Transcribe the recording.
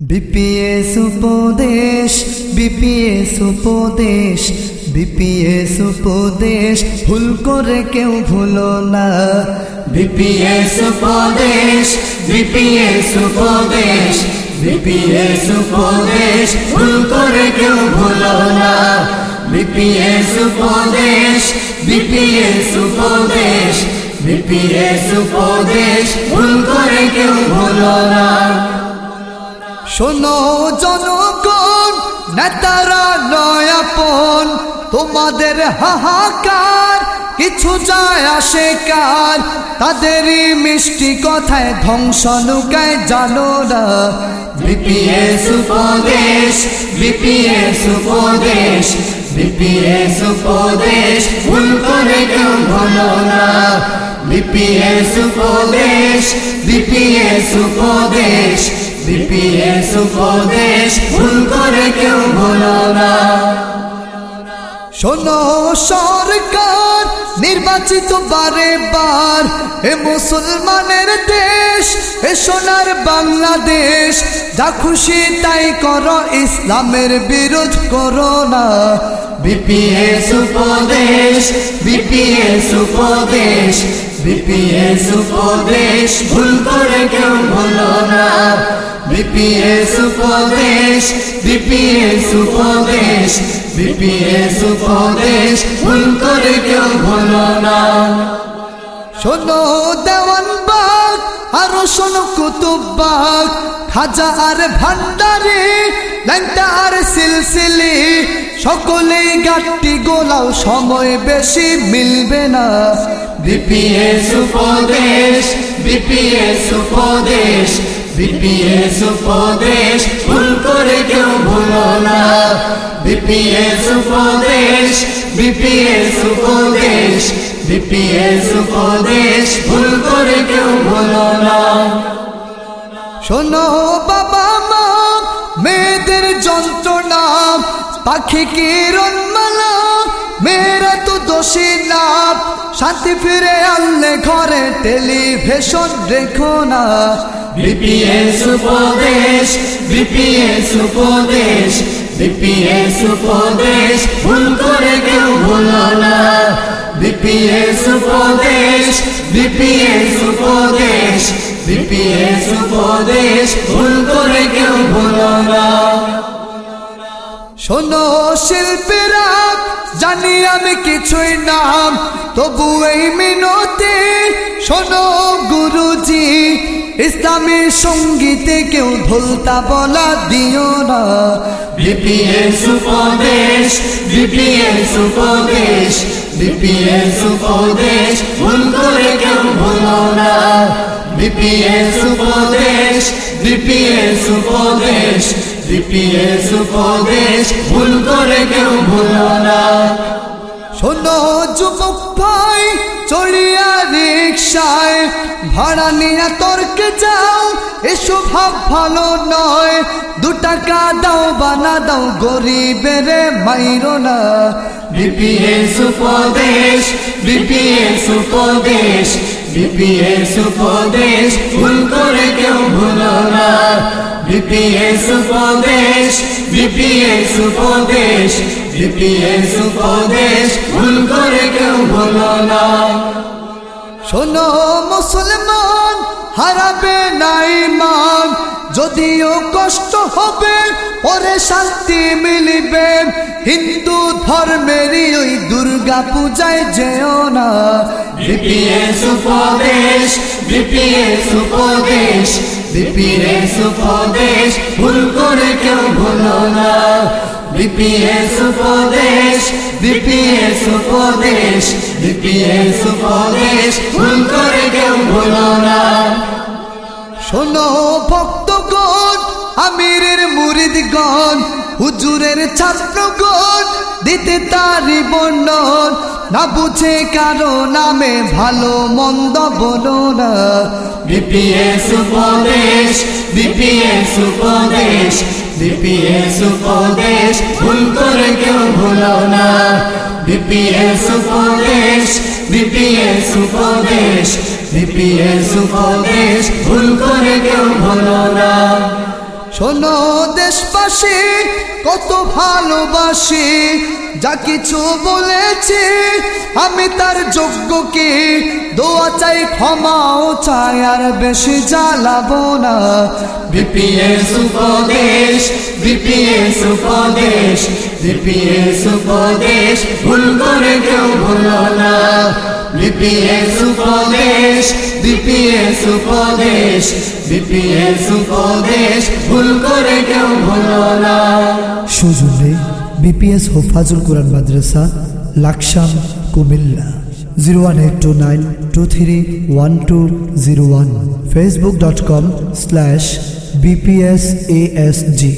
BPS উপদেশ BPS উপদেশ BPS উপদেশ, ভুল করে কেউ ভুলো না। বিপিএস উপদেশ বিপিএস উপদেশ বিপিএস উপদেশ, ভুল করে কেউ ভুলো না। বিপিএস উপদেশ বিপিএস উপদেশ বিপিএস উপদেশ, ভুল করে কেউ ভুলো না। শোনো জনগণ, নেতারা নয়াপন, তোমাদের হাহাকার, কিছু যায় আসে কার? তাদেরই মিষ্টি কথায় ধ্বংস লুকায় জানো না। বিপিএস উপদেশ বিপিএস উপদেশ বিপিএস উপদেশ, ভুল করে কেউ ভুলো না। বিপিএস উপদেশ বিপিএস উপদেশ কেউ সরকার, নির্বাচিত বারে বার, এ মুসলমানের দেশ, এ সোনার বাংলাদেশ, যা খুশি তাই করো, ইসলামের বিরোধ করো না। বিপিএস উপদেশ বিপিএস উপদেশ বিপিএস উপদেশ, ভুল করে কেউ ভুলো না। বিপিএস উপদেশ বিপিএস উপদেশ বিপিএস উপদেশ, ভুল করে কেউ ভুলো না। শোনো দেওয়ান বাগ, আরও শোনো কুতুব বাগ, খাজা আর ভান্ডারি ল্যাংটা আর সিলসিলি সকলেই গাট্টি গোলাও সময় বেশি মিলবে না। বিপিএস উপদেশ বিপিএস উপদেশ বিপিএস উপদেশ ভুল করে কেউ ভুলো না। বিপিএস উপদেশ বিপিএস উপদেশ বিপিএস উপদেশ ভুল করে কেউ ভুলো না। শোনো কিরণ মালা, মেয়েরা তো দোষী না শান্তি ফিরে আনলে ঘরে টেলিভিশন দেখো না। বিপিএস উপদেশ বিপিএস উপদেশ বিপিএস উপদেশ, ভুল করে কেউ ভুলো না। বিপিএস উপদেশ বিপিএস উপদেশ বিপিএস উপদেশ, ভুল করে কেউ ভুলো না। শোনো শিল্পীরা, জানি আমি কিছুই নাম, তবু এই মিনতি। শোনো গুরুজি, ইসলামী সঙ্গীতে কেউ ধুলতা বলা দিও না। বিপিএস উপদেশ বিপিএস উপদেশ বিপিএস উপদেশ ভুল করে কেউ ভুলো না। বিপিএস উপদেশ বিপিএস উপদেশ বিপিএস উপদেশ ভুল করে কেউ ভুলো না। শোনো যুবক ভাই চড়িয়া রিক্সায় ভাড়া নিয়ে তর্কে যাও এসো ভাব ভালো নয়। দু টাকা দাও বানা দাও গরিবের মাইরো না। বিপিএস উপদেশ বিপিএস উপদেশ বিপিএস উপদেশ, ভুল করে কেউ ভুলো না। বিপিএস উপদেশ বিপিএস উপদেশ বিপিএস উপদেশ, ভুল করে কেউ ভুলো না। শোনো মুসলমান, হারাবে নাই মান যদিও কষ্ট হবে, পরে শান্তি মিলিবে। হিন্দু ধর্মেরই ওই দুর্গা পূজায় যেও না। ভুল করে কেউ ভুলো না। বিপিএস উপদেশ বিপিএস ভুল করে কেউ ভুলো না। শোনো ভক্তগণ আমিরের মুরিদগণ, হুজুরের ছাত্রগণ, দিতে তারি বর্ণন। না বুঝে কারও নামে ভালো, মন্দ বলো না। বিপিএস উপদেশ বিপিএস উপদেশ বিপিএস উপদেশ, ভুল করে কেউ ভুলো না। বিপিএস উপদেশ বিপিএস উপদেশ বিপিএস উপদেশ, ভুল করে কেউ ভুলো না। শোনো দেশবাসী, কত ভালোবাসি, যা কিছু বলেছি, আমি তার যোগ্য কি? দোয়া চাই, ক্ষমাও চাই, আর বেশি জ্বালাবো না। বিপিএস উপদেশ বিপিএস উপদেশ বিপিএস উপদেশ, ভুল করে কেউ ভুলো না। বিপিএস উপদেশ বিপিএস উপদেশ বিপিএস উপদেশ, ভুল করে কেউ ভুলো না। সুজুলে, বিপিএস হোফাজুল কোরআন মাদ্রাসা, Laksam, Comilla. Zero one eight two nine two three one two zero one. Facebook dot com slash BPS ASG